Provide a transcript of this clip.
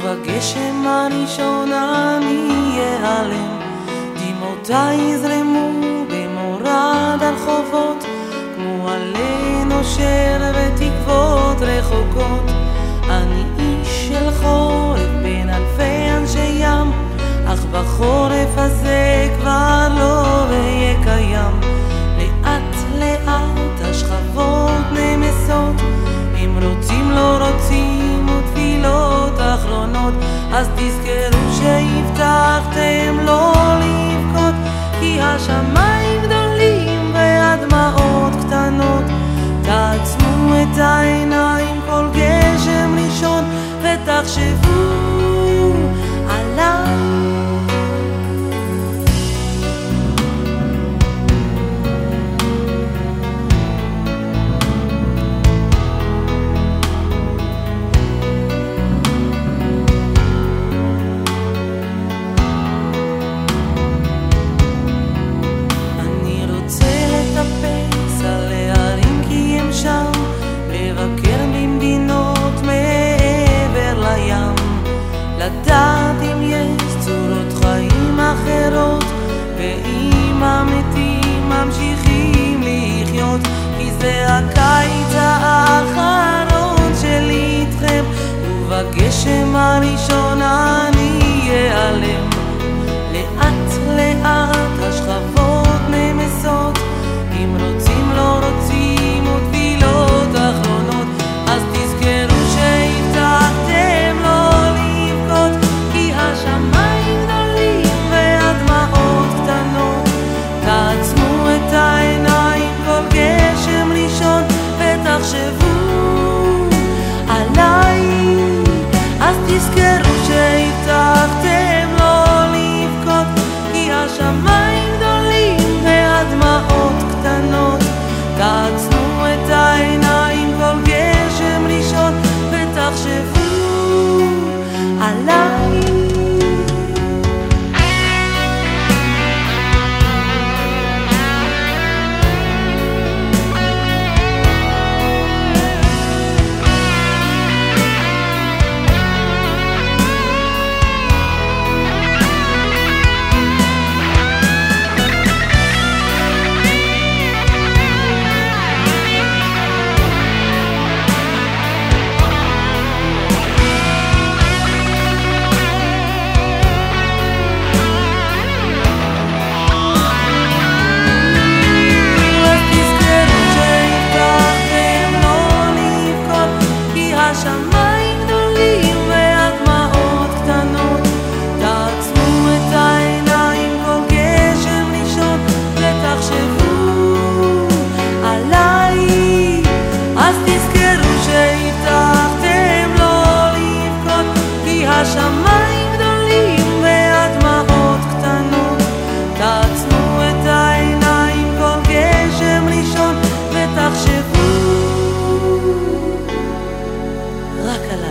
ובגשם הראשון אני אעלם, דמעותיי יזרמו במורד הרחובות, כמו עלה נושר אז תזכרו שהבטחתם לא לבכות, כי השמיים גדולים והדמעות קטנות. תעצמו את העיניים כל גשם ראשון ותחשבו בגשם הראשון אני אעלם Love Akala.